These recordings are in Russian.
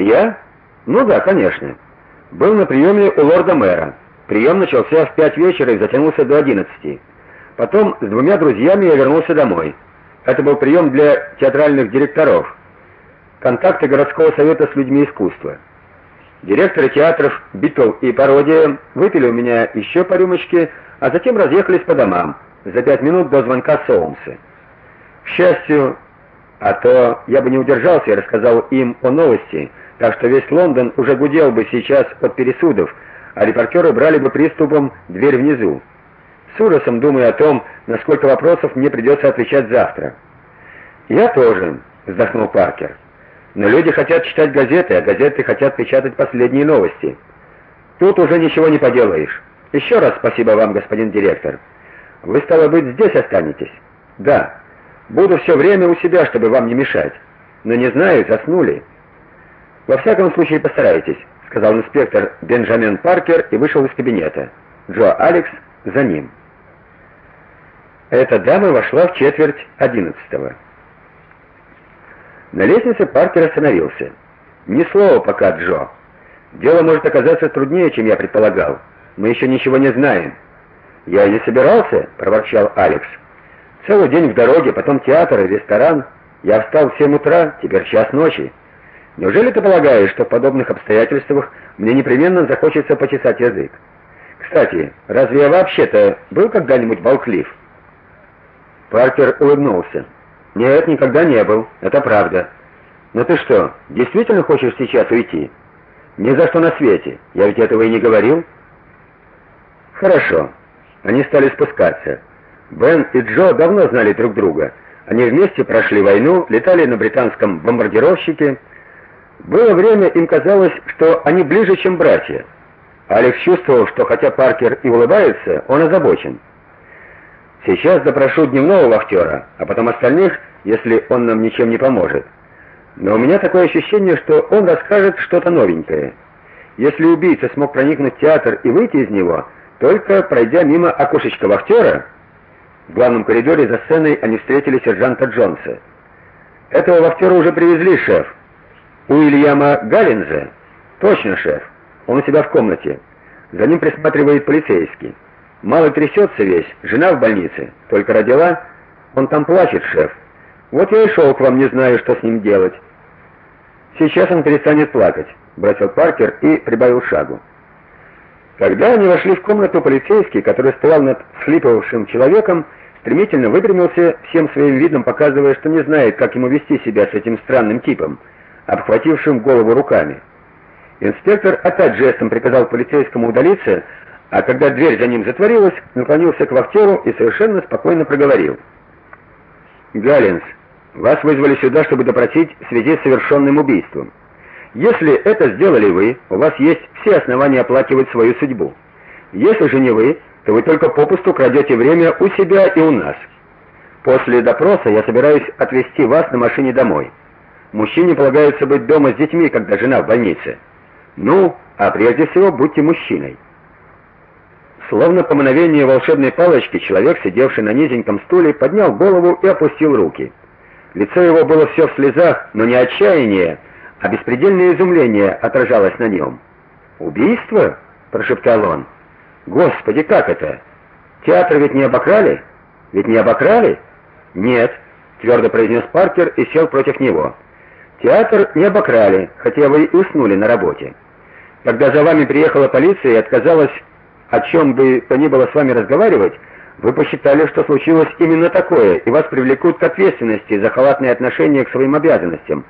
Я? Ну да, конечно. Был на приеме у лорда-мэра. Прием начался в пять вечера и затянулся до одиннадцати. Потом с двумя друзьями я вернулся домой. Это был прием для театральных директоров. Контакты городского совета с людьми искусства. Директоры театров Битл и Пародия выпили у меня еще по рюмочке, а затем разъехались по домам за пять минут до звонка Соумса. К счастью, а то я бы не удержался и рассказал им о новости, так что весь Лондон уже гудел бы сейчас от пересудов, а репортеры брали бы приступом дверь внизу. С ужасом думаю о том, на сколько вопросов мне придется отвечать завтра. Я тоже, вздохнул Паркер. Но люди хотят читать газеты, а газеты хотят печатать последние новости. Тут уже ничего не поделаешь. Еще раз спасибо вам, господин директор. Вы стало быть здесь останетесь? Да. Буду все время у себя, чтобы вам не мешать. Но не знаю, заснули. Во всяком случае, постарайтесь, сказал инспектор Бенджамин Паркер и вышел из кабинета. Джо Алекс за ним. Эта дама вошла в четверть одиннадцатого. На лестнице Паркер остановился. Ни слова пока, Джо. Дело может оказаться труднее, чем я предполагал. Мы еще ничего не знаем. Я не собирался, проворчал Алекс. Целый день в дороге, потом театр и ресторан. Я встал в 7 утра, теперь час ночи. Неужели ты полагаешь, что в подобных обстоятельствах мне непременно захочется почесать язык? Кстати, разве я вообще-то был когда-нибудь в Балклифф? Паркер улыбнулся. Нет, никогда не был. Это правда. Но ты что, действительно хочешь сейчас уйти? Ни за что на свете. Я ведь этого и не говорил. Хорошо. Они стали спускаться. Бен и Джо давно знали друг друга. Они вместе прошли войну, летали на британском бомбардировщике. Было время, им казалось, что они ближе, чем братья. Алекс чувствовал, что хотя Паркер и улыбается, он озабочен. Сейчас допрошу дневного вахтера, а потом остальных, если он нам ничем не поможет. Но у меня такое ощущение, что он расскажет что-то новенькое. Если убийца смог проникнуть в театр и выйти из него, только пройдя мимо окошечка вахтера, в главном коридоре за сценой они встретили сержанта Джонса. Этого вахтера уже привезли, шеф. У Ильяма Галлинза? Точно, шеф. Он у себя в комнате. За ним присматривает полицейский. Мало трясется весь, жена в больнице, только родила. Он там плачет, шеф. Вот я и шел к вам, не знаю, что с ним делать. Сейчас он перестанет плакать, бросил Паркер и прибавил шагу. Когда они вошли в комнату, полицейский, который стоял над схлипывавшим человеком, стремительно выпрямился, всем своим видом показывая, что не знает, как ему вести себя с этим странным типом, обхватившим голову руками. Инспектор опять жестом приказал полицейскому удалиться, а когда дверь за ним затворилась, наклонился к вахтеру и совершенно спокойно проговорил: "Галинс, вас вызвали сюда, чтобы допросить в связи с совершенным убийством. Если это сделали вы, у вас есть все основания оплакивать свою судьбу. Если же не вы, то вы только попусту крадете время у себя и у нас. После допроса я собираюсь отвезти вас на машине домой. Мужчине полагается быть дома с детьми, когда жена в больнице. Ну, а прежде всего будьте мужчиной. Словно по мановению волшебной палочки, человек, сидевший на низеньком стуле, поднял голову и опустил руки. Лицо его было все в слезах, но не отчаяние, а беспредельное изумление отражалось на нем. "Убийство?" прошептал он. "Господи, как это? Театр ведь не обокрали? Ведь не обокрали?" "Нет", твердо произнес Паркер и сел против него. "Театр не обокрали, хотя вы и уснули на работе. Когда за вами приехала полиция и отказалась о чем бы то ни было с вами разговаривать, вы посчитали, что случилось именно такое, и вас привлекут к ответственности за халатное отношение к своим обязанностям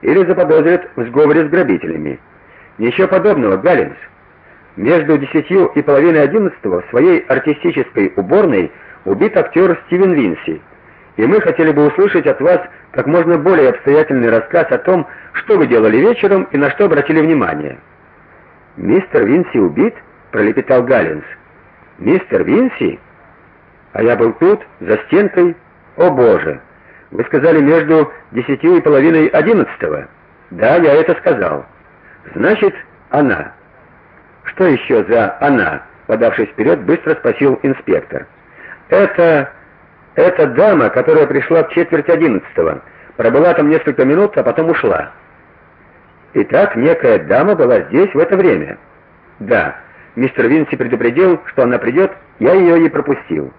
или заподозрят в сговоре с грабителями. Ничего подобного, Галлинс. Между десятью и половиной одиннадцатого в своей артистической уборной убит актер Стивен Винси. И мы хотели бы услышать от вас как можно более обстоятельный рассказ о том, что вы делали вечером и на что обратили внимание. Мистер Винси убит? пролепетал Галлинс. Мистер Винси? А я был тут, за стенкой. О, боже. Вы сказали между десятью и половиной одиннадцатого. Да, я это сказал. Значит, она. Что еще за она? Подавшись вперед, быстро спросил инспектор. Это это дама, которая пришла в четверть одиннадцатого. Пробыла там несколько минут, а потом ушла. Итак, некая дама была здесь в это время. Да. Мистер Винси предупредил, что она придет, я ее и пропустил.